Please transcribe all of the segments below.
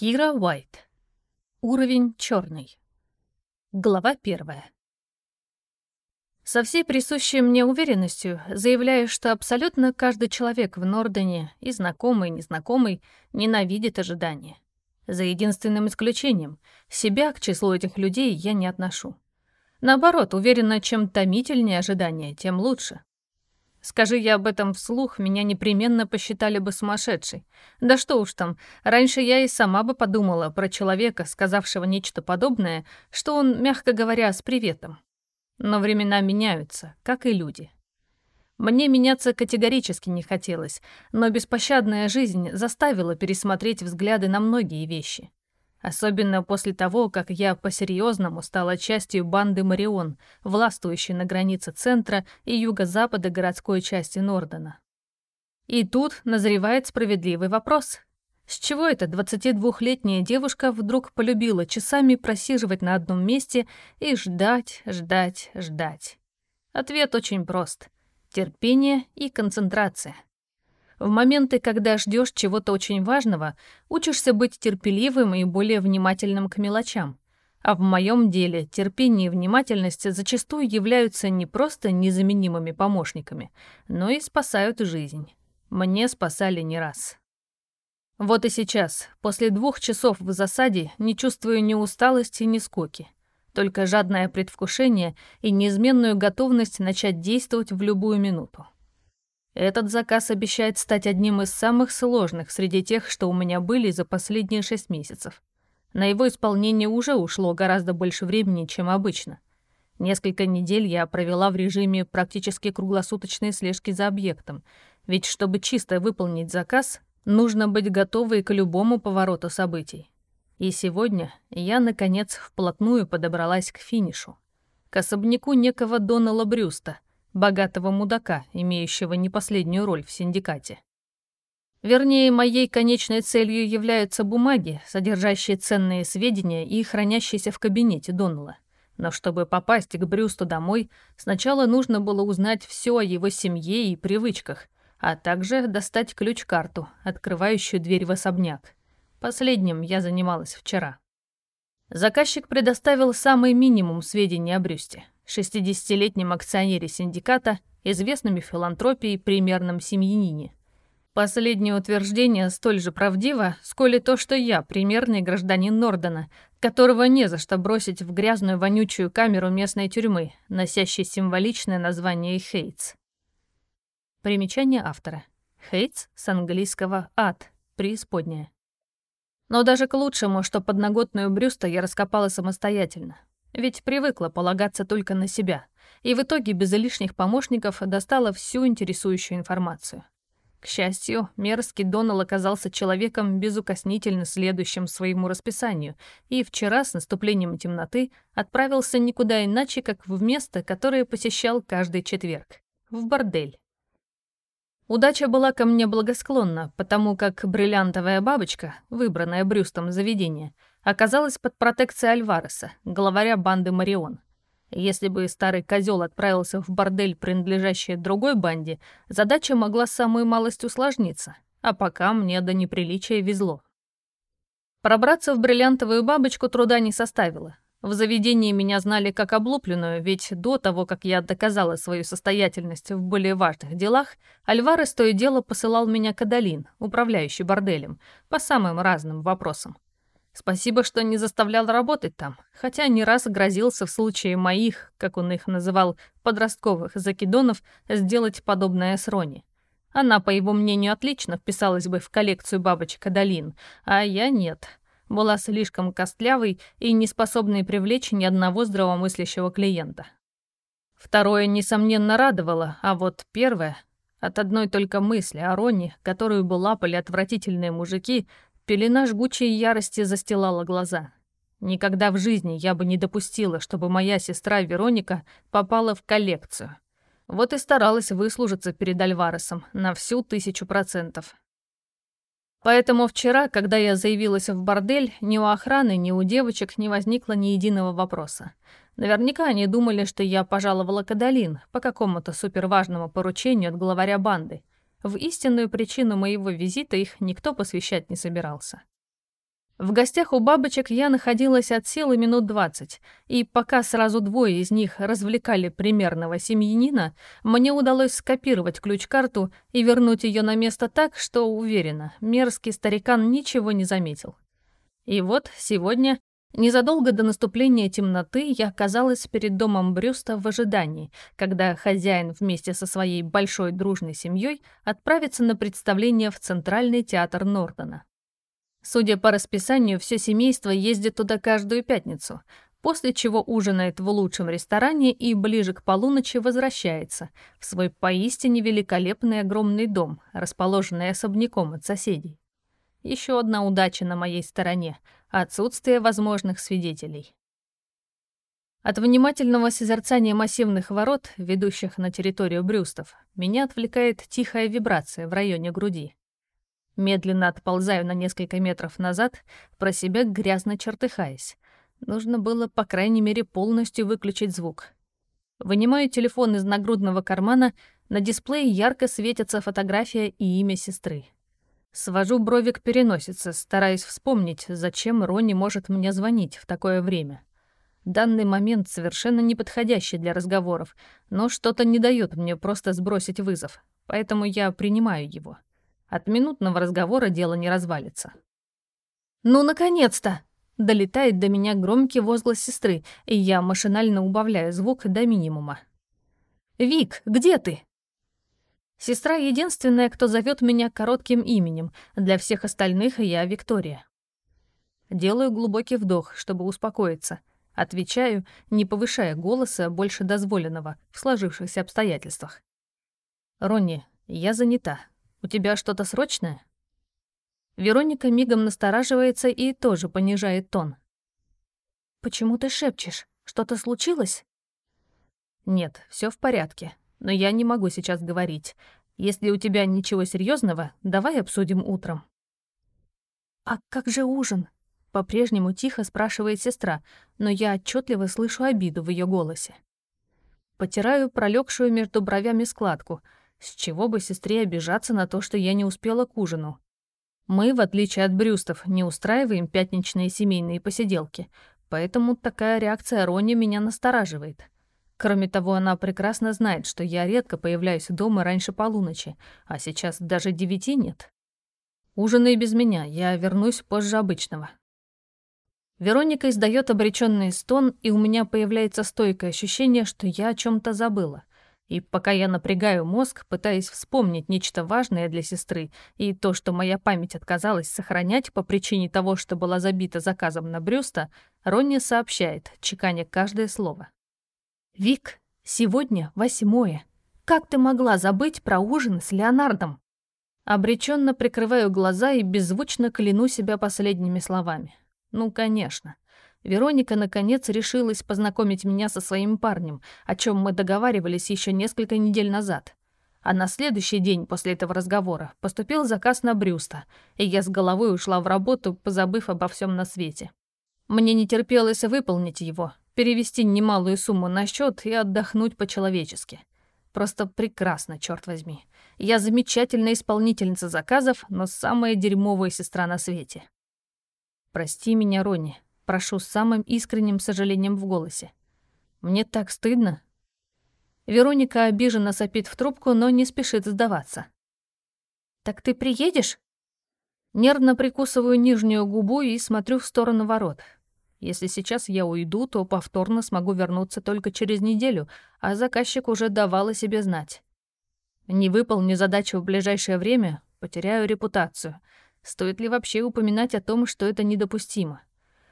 Кира Уайт. Уровень черный. Глава первая. Со всей присущей мне уверенностью заявляю, что абсолютно каждый человек в Нордене, и знакомый, и незнакомый, ненавидит ожидания. За единственным исключением, себя к числу этих людей я не отношу. Наоборот, уверена, чем томительнее ожидания, тем лучше. Скажи я об этом вслух, меня непременно посчитали бы сумасшедшей. Да что уж там, раньше я и сама бы подумала про человека, сказавшего нечто подобное, что он, мягко говоря, с приветом. Но времена меняются, как и люди. Мне меняться категорически не хотелось, но беспощадная жизнь заставила пересмотреть взгляды на многие вещи. Особенно после того, как я по-серьезному стала частью банды Марион, властвующей на границе центра и юго-запада городской части Нордена. И тут назревает справедливый вопрос. С чего эта 22-летняя девушка вдруг полюбила часами просиживать на одном месте и ждать, ждать, ждать? Ответ очень прост. Терпение и концентрация. В моменты, когда ждешь чего-то очень важного, учишься быть терпеливым и более внимательным к мелочам. А в моем деле терпение и внимательность зачастую являются не просто незаменимыми помощниками, но и спасают жизнь. Мне спасали не раз. Вот и сейчас, после двух часов в засаде, не чувствую ни усталости, ни скуки. Только жадное предвкушение и неизменную готовность начать действовать в любую минуту. Этот заказ обещает стать одним из самых сложных среди тех, что у меня были за последние шесть месяцев. На его исполнение уже ушло гораздо больше времени, чем обычно. Несколько недель я провела в режиме практически круглосуточной слежки за объектом, ведь чтобы чисто выполнить заказ, нужно быть готовой к любому повороту событий. И сегодня я, наконец, вплотную подобралась к финишу. К особняку некого Донала Брюста — богатого мудака, имеющего не последнюю роль в синдикате. Вернее, моей конечной целью являются бумаги, содержащие ценные сведения и хранящиеся в кабинете Доннелла. Но чтобы попасть к Брюсту домой, сначала нужно было узнать все о его семье и привычках, а также достать ключ-карту, открывающую дверь в особняк. Последним я занималась вчера. Заказчик предоставил самый минимум сведений о Брюсте. 60-летнем акционере синдиката, известном филантропией примерном семьянине. Последнее утверждение столь же правдиво, сколь и то, что я примерный гражданин Нордена, которого не за что бросить в грязную вонючую камеру местной тюрьмы, носящей символичное название Хейтс. Примечание автора. Хейтс с английского «ад», преисподняя. Но даже к лучшему, что подноготную Брюста я раскопала самостоятельно. Ведь привыкла полагаться только на себя, и в итоге без лишних помощников достала всю интересующую информацию. К счастью, мерзкий Донал оказался человеком, безукоснительно следующим своему расписанию, и вчера с наступлением темноты отправился никуда иначе, как в место, которое посещал каждый четверг — в бордель. Удача была ко мне благосклонна, потому как бриллиантовая бабочка, выбранная Брюстом заведение — оказалась под протекцией Альвареса, главаря банды Марион. Если бы старый козел отправился в бордель, принадлежащий другой банде, задача могла самую малость усложниться, а пока мне до неприличия везло. Пробраться в бриллиантовую бабочку труда не составило. В заведении меня знали как облупленную, ведь до того, как я доказала свою состоятельность в более важных делах, Альварес то и дело посылал меня к Адалин, управляющий борделем, по самым разным вопросам. Спасибо, что не заставлял работать там, хотя не раз грозился в случае моих, как он их называл, подростковых закидонов, сделать подобное с Рони. Она, по его мнению, отлично вписалась бы в коллекцию бабочек Адалин, а я нет. Была слишком костлявой и не способной привлечь ни одного здравомыслящего клиента. Второе, несомненно, радовало, а вот первое... От одной только мысли о Роне, которую бы лапали отвратительные мужики, Пелена жгучей ярости застилала глаза. Никогда в жизни я бы не допустила, чтобы моя сестра Вероника попала в коллекцию. Вот и старалась выслужиться перед Альваресом на всю тысячу процентов. Поэтому вчера, когда я заявилась в бордель, ни у охраны, ни у девочек не возникло ни единого вопроса. Наверняка они думали, что я пожаловала Кадалин по какому-то суперважному поручению от главаря банды, в истинную причину моего визита их никто посвящать не собирался. В гостях у бабочек я находилась от силы минут двадцать, и пока сразу двое из них развлекали примерного семьянина, мне удалось скопировать ключ-карту и вернуть ее на место так, что, уверена, мерзкий старикан ничего не заметил. И вот сегодня, незадолго до наступления темноты, я оказалась перед домом Брюста в ожидании, когда хозяин вместе со своей большой дружной семьей отправится на представление в Центральный театр Нортона. Судя по расписанию, все семейство ездит туда каждую пятницу, после чего ужинает в лучшем ресторане и ближе к полуночи возвращается в свой поистине великолепный огромный дом, расположенный особняком от соседей. Еще одна удача на моей стороне — отсутствие возможных свидетелей. От внимательного созерцания массивных ворот, ведущих на территорию Брюстов, меня отвлекает тихая вибрация в районе груди. Медленно отползаю на несколько метров назад, про себя грязно чертыхаясь. Нужно было, по крайней мере, полностью выключить звук. Вынимаю телефон из нагрудного кармана, на дисплее ярко светится фотография и имя сестры. Свожу брови к переносице, стараясь вспомнить, зачем Ронни может мне звонить в такое время. Данный момент совершенно неподходящий для разговоров, но что-то не дает мне просто сбросить вызов, поэтому я принимаю его. От минутного разговора дело не развалится. «Ну, наконец-то!» Долетает до меня громкий возглас сестры, и я машинально убавляю звук до минимума. «Вик, где ты?» Сестра единственная, кто зовет меня коротким именем, для всех остальных я Виктория. Делаю глубокий вдох, чтобы успокоиться. Отвечаю, не повышая голоса больше дозволенного в сложившихся обстоятельствах. «Ронни, я занята. У тебя что-то срочное?» Вероника мигом настораживается и тоже понижает тон. «Почему ты шепчешь? Что-то случилось?» «Нет, все в порядке, но я не могу сейчас говорить. Если у тебя ничего серьезного, давай обсудим утром». «А как же ужин?» — по-прежнему тихо спрашивает сестра, но я отчетливо слышу обиду в ее голосе. Потираю пролегшую между бровями складку — с чего бы сестре обижаться на то, что я не успела к ужину? Мы, в отличие от Брюстов, не устраиваем пятничные семейные посиделки, поэтому такая реакция Рони меня настораживает. Кроме того, она прекрасно знает, что я редко появляюсь дома раньше полуночи, а сейчас даже девяти нет. Ужинай без меня, я вернусь позже обычного. Вероника издает обреченный стон, и у меня появляется стойкое ощущение, что я о чем то забыла. И пока я напрягаю мозг, пытаясь вспомнить нечто важное для сестры и то, что моя память отказалась сохранять по причине того, что была забита заказом на Брюста, Ронни сообщает, чеканя каждое слово. «Вик, сегодня восьмое. Как ты могла забыть про ужин с Леонардом?» Обреченно прикрываю глаза и беззвучно кляну себя последними словами. «Ну, конечно. Вероника, наконец, решилась познакомить меня со своим парнем, о чем мы договаривались еще несколько недель назад. А на следующий день после этого разговора поступил заказ на Брюста, и я с головой ушла в работу, позабыв обо всем на свете. Мне не терпелось выполнить его, перевести немалую сумму на счет и отдохнуть по-человечески. Просто прекрасно, черт возьми. Я замечательная исполнительница заказов, но самая дерьмовая сестра на свете. Прости меня, Ронни, прошу с самым искренним сожалением в голосе. «Мне так стыдно». Вероника обиженно сопит в трубку, но не спешит сдаваться. «Так ты приедешь?» Нервно прикусываю нижнюю губу и смотрю в сторону ворот. Если сейчас я уйду, то повторно смогу вернуться только через неделю, а заказчик уже давал о себе знать. Не выполню задачу в ближайшее время, потеряю репутацию. Стоит ли вообще упоминать о том, что это недопустимо?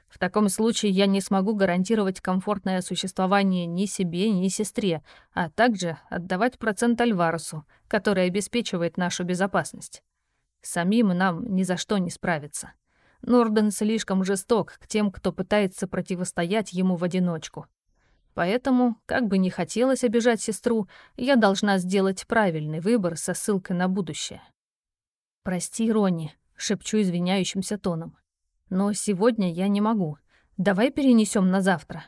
В таком случае я не смогу гарантировать комфортное существование ни себе, ни сестре, а также отдавать процент Альваресу, который обеспечивает нашу безопасность. Самим нам ни за что не справиться. Норден слишком жесток к тем, кто пытается противостоять ему в одиночку. Поэтому, как бы не хотелось обижать сестру, я должна сделать правильный выбор со ссылкой на будущее. «Прости, Ронни», — шепчу извиняющимся тоном. Но сегодня я не могу. Давай перенесем на завтра.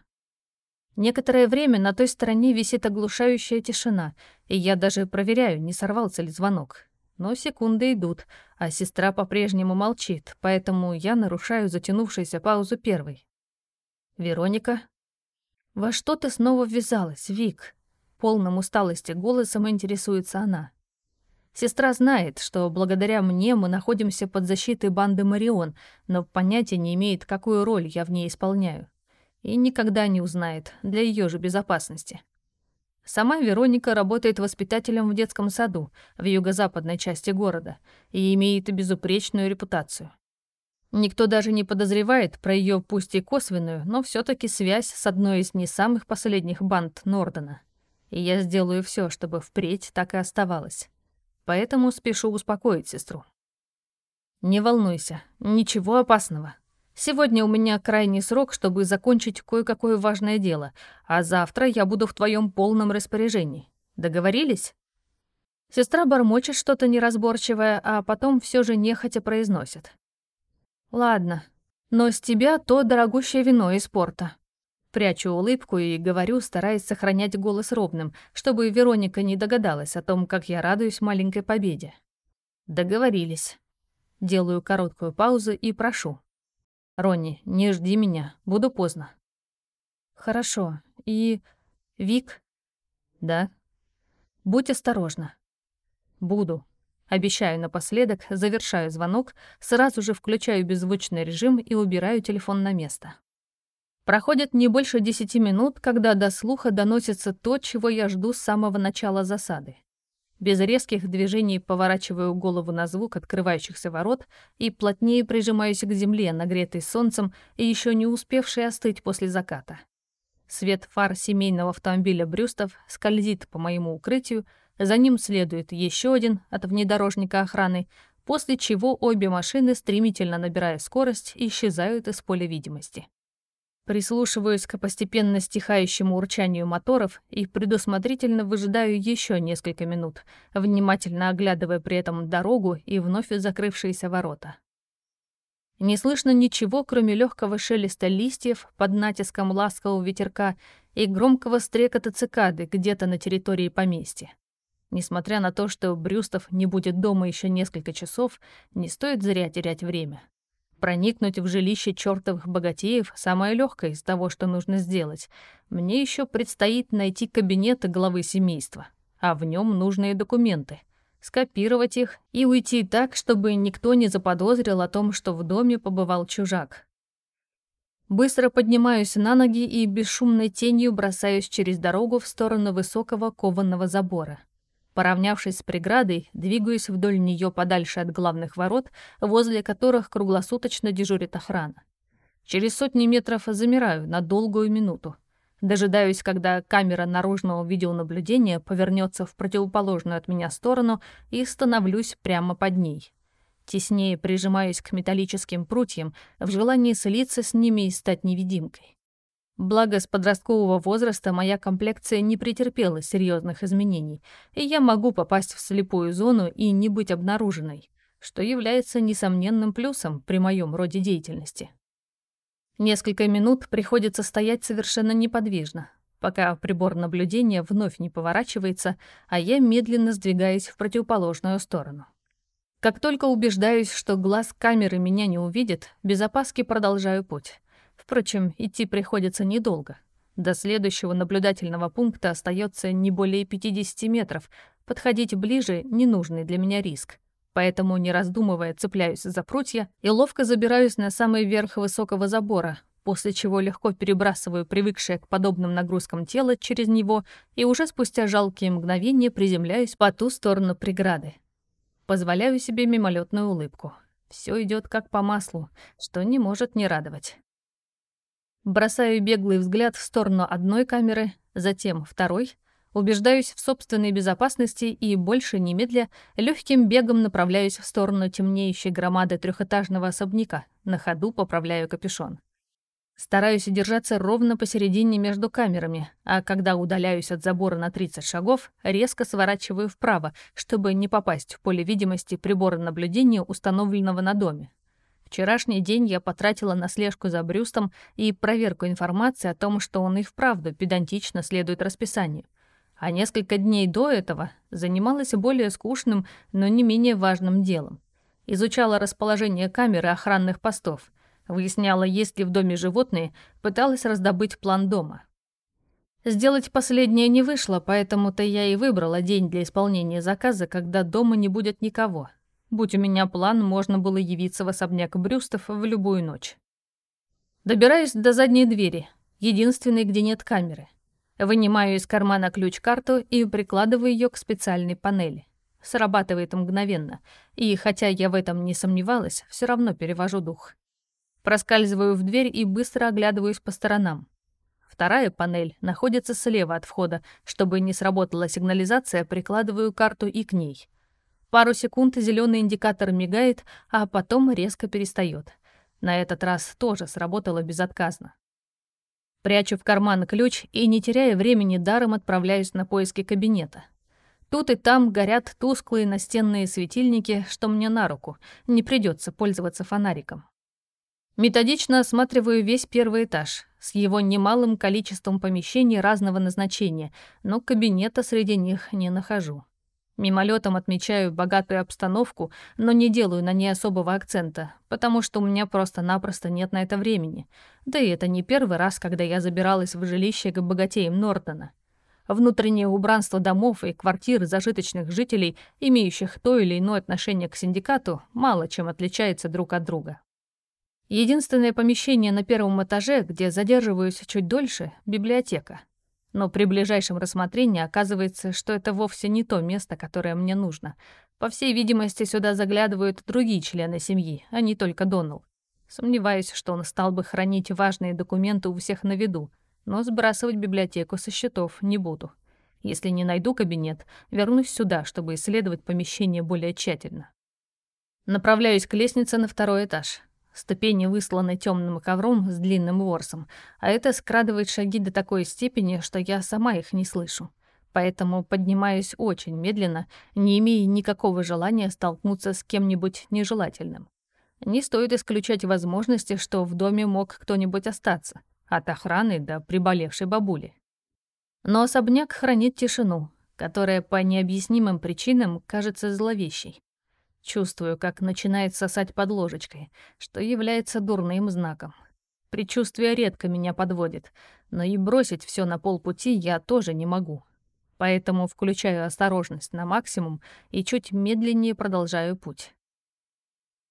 Некоторое время на той стороне висит оглушающая тишина, и я даже проверяю, не сорвался ли звонок. Но секунды идут, а сестра по-прежнему молчит, поэтому я нарушаю затянувшуюся паузу первой. «Вероника?» «Во что ты снова ввязалась, Вик?» Полным усталости голосом интересуется она. Сестра знает, что благодаря мне мы находимся под защитой банды Марион, но понятия не имеет, какую роль я в ней исполняю. И никогда не узнает, для ее же безопасности. Сама Вероника работает воспитателем в детском саду в юго-западной части города и имеет безупречную репутацию. Никто даже не подозревает про ее пусть и косвенную, но все таки связь с одной из не самых последних банд Нордена. И я сделаю все, чтобы впредь так и оставалось. Поэтому спешу успокоить сестру. Не волнуйся, ничего опасного. Сегодня у меня крайний срок, чтобы закончить кое-какое важное дело, а завтра я буду в твоем полном распоряжении. Договорились?» Сестра бормочет что-то неразборчивое, а потом все же нехотя произносит. «Ладно, но с тебя то дорогущее вино из порта». Прячу улыбку и говорю, стараясь сохранять голос ровным, чтобы Вероника не догадалась о том, как я радуюсь маленькой победе. Договорились. Делаю короткую паузу и прошу. «Ронни, не жди меня, буду поздно». «Хорошо. И... Вик?» «Да?» «Будь осторожна». «Буду». Обещаю напоследок, завершаю звонок, сразу же включаю беззвучный режим и убираю телефон на место. Проходит не больше десяти минут, когда до слуха доносится то, чего я жду с самого начала засады. Без резких движений поворачиваю голову на звук открывающихся ворот и плотнее прижимаюсь к земле, нагретой солнцем и еще не успевшей остыть после заката. Свет фар семейного автомобиля Брюстов скользит по моему укрытию, за ним следует еще один от внедорожника охраны, после чего обе машины, стремительно набирая скорость, исчезают из поля видимости. Прислушиваюсь к постепенно стихающему урчанию моторов и предусмотрительно выжидаю еще несколько минут, внимательно оглядывая при этом дорогу и вновь закрывшиеся ворота. Не слышно ничего, кроме легкого шелеста листьев под натиском ласкового ветерка и громкого стрекота цикады где-то на территории поместья. Несмотря на то, что Брюстов не будет дома еще несколько часов, не стоит зря терять время. Проникнуть в жилище чертовых богатеев — самое легкое из того, что нужно сделать. Мне еще предстоит найти кабинет главы семейства, а в нем нужные документы. Скопировать их и уйти так, чтобы никто не заподозрил о том, что в доме побывал чужак. Быстро поднимаюсь на ноги и бесшумной тенью бросаюсь через дорогу в сторону высокого кованого забора. Поравнявшись с преградой, двигаюсь вдоль нее подальше от главных ворот, возле которых круглосуточно дежурит охрана. Через сотни метров замираю на долгую минуту. Дожидаюсь, когда камера наружного видеонаблюдения повернется в противоположную от меня сторону и становлюсь прямо под ней. Теснее прижимаюсь к металлическим прутьям в желании слиться с ними и стать невидимкой. Благо, с подросткового возраста моя комплекция не претерпела серьезных изменений, и я могу попасть в слепую зону и не быть обнаруженной, что является несомненным плюсом при моем роде деятельности. Несколько минут приходится стоять совершенно неподвижно, пока прибор наблюдения вновь не поворачивается, а я медленно сдвигаюсь в противоположную сторону. Как только убеждаюсь, что глаз камеры меня не увидит, без опаски продолжаю путь. Впрочем, идти приходится недолго. До следующего наблюдательного пункта остается не более 50 метров. Подходить ближе — ненужный для меня риск. Поэтому, не раздумывая, цепляюсь за прутья и ловко забираюсь на самый верх высокого забора, после чего легко перебрасываю привыкшее к подобным нагрузкам тело через него и уже спустя жалкие мгновения приземляюсь по ту сторону преграды. Позволяю себе мимолетную улыбку. Все идет как по маслу, что не может не радовать. Бросаю беглый взгляд в сторону одной камеры, затем второй, убеждаюсь в собственной безопасности и, больше немедля, легким бегом направляюсь в сторону темнеющей громады трехэтажного особняка, на ходу поправляю капюшон. Стараюсь держаться ровно посередине между камерами, а когда удаляюсь от забора на 30 шагов, резко сворачиваю вправо, чтобы не попасть в поле видимости прибора наблюдения, установленного на доме. Вчерашний день я потратила на слежку за Брюстом и проверку информации о том, что он и вправду педантично следует расписанию. А несколько дней до этого занималась более скучным, но не менее важным делом. Изучала расположение камер и охранных постов, выясняла, есть ли в доме животные, пыталась раздобыть план дома. Сделать последнее не вышло, поэтому-то я и выбрала день для исполнения заказа, когда дома не будет никого. Будь у меня план, можно было явиться в особняк Брюстов в любую ночь. Добираюсь до задней двери, единственной, где нет камеры. Вынимаю из кармана ключ-карту и прикладываю ее к специальной панели. Срабатывает мгновенно, и хотя я в этом не сомневалась, все равно перевожу дух. Проскальзываю в дверь и быстро оглядываюсь по сторонам. Вторая панель находится слева от входа. Чтобы не сработала сигнализация, прикладываю карту и к ней. Пару секунд зеленый индикатор мигает, а потом резко перестает. На этот раз тоже сработало безотказно. Прячу в карман ключ и, не теряя времени, даром отправляюсь на поиски кабинета. Тут и там горят тусклые настенные светильники, что мне на руку. Не придется пользоваться фонариком. Методично осматриваю весь первый этаж с его немалым количеством помещений разного назначения, но кабинета среди них не нахожу. Мимолетом отмечаю богатую обстановку, но не делаю на ней особого акцента, потому что у меня просто-напросто нет на это времени. Да и это не первый раз, когда я забиралась в жилище к богатеям Нортона. Внутреннее убранство домов и квартир зажиточных жителей, имеющих то или иное отношение к синдикату, мало чем отличается друг от друга. Единственное помещение на первом этаже, где задерживаюсь чуть дольше — библиотека. Но при ближайшем рассмотрении оказывается, что это вовсе не то место, которое мне нужно. По всей видимости, сюда заглядывают другие члены семьи, а не только Донал. Сомневаюсь, что он стал бы хранить важные документы у всех на виду, но сбрасывать библиотеку со счетов не буду. Если не найду кабинет, вернусь сюда, чтобы исследовать помещение более тщательно. Направляюсь к лестнице на второй этаж. Ступени высланы темным ковром с длинным ворсом, а это скрадывает шаги до такой степени, что я сама их не слышу. Поэтому поднимаюсь очень медленно, не имея никакого желания столкнуться с кем-нибудь нежелательным. Не стоит исключать возможности, что в доме мог кто-нибудь остаться, от охраны до приболевшей бабули. Но особняк хранит тишину, которая по необъяснимым причинам кажется зловещей. Чувствую, как начинает сосать под ложечкой, что является дурным знаком. Предчувствие редко меня подводит, но и бросить все на полпути я тоже не могу. Поэтому включаю осторожность на максимум и чуть медленнее продолжаю путь.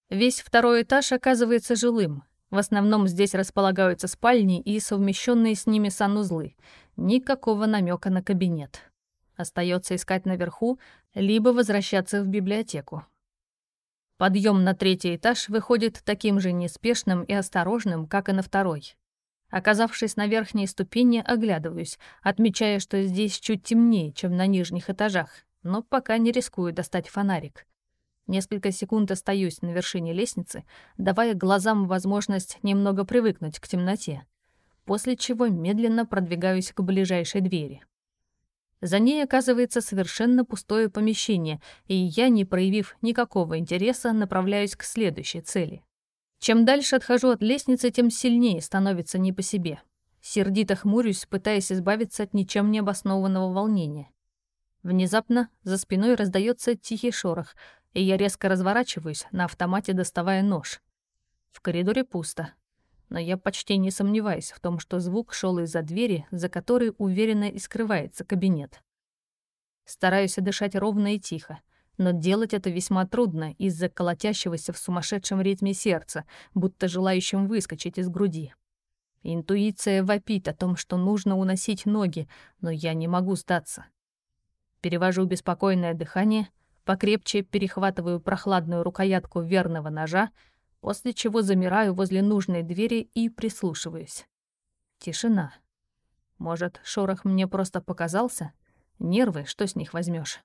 Весь второй этаж оказывается жилым. В основном здесь располагаются спальни и совмещенные с ними санузлы. Никакого намека на кабинет. Остается искать наверху, либо возвращаться в библиотеку. Подъем на третий этаж выходит таким же неспешным и осторожным, как и на второй. Оказавшись на верхней ступени, оглядываюсь, отмечая, что здесь чуть темнее, чем на нижних этажах, но пока не рискую достать фонарик. Несколько секунд остаюсь на вершине лестницы, давая глазам возможность немного привыкнуть к темноте, после чего медленно продвигаюсь к ближайшей двери. За ней оказывается совершенно пустое помещение, и я, не проявив никакого интереса, направляюсь к следующей цели. Чем дальше отхожу от лестницы, тем сильнее становится не по себе. Сердито хмурюсь, пытаясь избавиться от ничем не обоснованного волнения. Внезапно за спиной раздается тихий шорох, и я резко разворачиваюсь, на автомате доставая нож. В коридоре пусто но я почти не сомневаюсь в том, что звук шел из-за двери, за которой уверенно и скрывается кабинет. Стараюсь дышать ровно и тихо, но делать это весьма трудно из-за колотящегося в сумасшедшем ритме сердца, будто желающим выскочить из груди. Интуиция вопит о том, что нужно уносить ноги, но я не могу сдаться. Перевожу беспокойное дыхание, покрепче перехватываю прохладную рукоятку верного ножа, после чего замираю возле нужной двери и прислушиваюсь. Тишина. Может, шорох мне просто показался? Нервы, что с них возьмешь?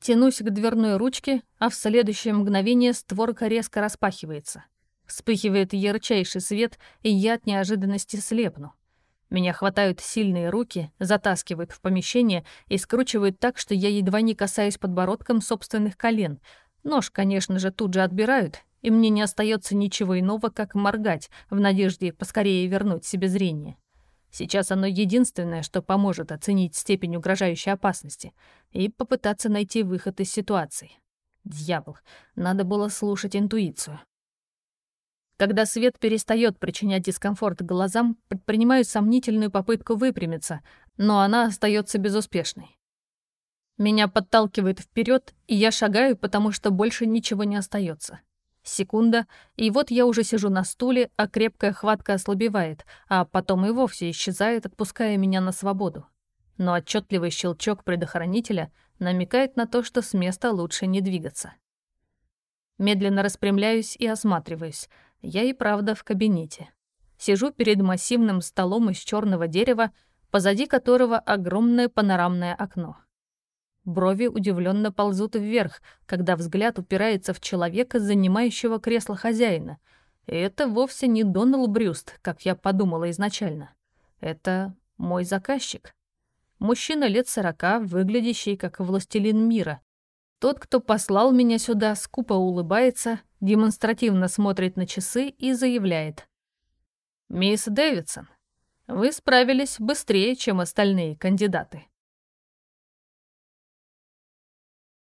Тянусь к дверной ручке, а в следующее мгновение створка резко распахивается. Вспыхивает ярчайший свет, и я от неожиданности слепну. Меня хватают сильные руки, затаскивают в помещение и скручивают так, что я едва не касаюсь подбородком собственных колен. Нож, конечно же, тут же отбирают, и мне не остается ничего иного, как моргать в надежде поскорее вернуть себе зрение. Сейчас оно единственное, что поможет оценить степень угрожающей опасности и попытаться найти выход из ситуации. Дьявол, надо было слушать интуицию. Когда свет перестает причинять дискомфорт глазам, предпринимаю сомнительную попытку выпрямиться, но она остается безуспешной. Меня подталкивает вперед, и я шагаю, потому что больше ничего не остается. Секунда, и вот я уже сижу на стуле, а крепкая хватка ослабевает, а потом и вовсе исчезает, отпуская меня на свободу. Но отчетливый щелчок предохранителя намекает на то, что с места лучше не двигаться. Медленно распрямляюсь и осматриваюсь. Я и правда в кабинете. Сижу перед массивным столом из черного дерева, позади которого огромное панорамное окно. Брови удивленно ползут вверх, когда взгляд упирается в человека, занимающего кресло хозяина. И это вовсе не Донал Брюст, как я подумала изначально. Это мой заказчик. Мужчина лет сорока, выглядящий как властелин мира, тот, кто послал меня сюда, скупо улыбается, демонстративно смотрит на часы и заявляет. «Мисс Дэвидсон, вы справились быстрее, чем остальные кандидаты».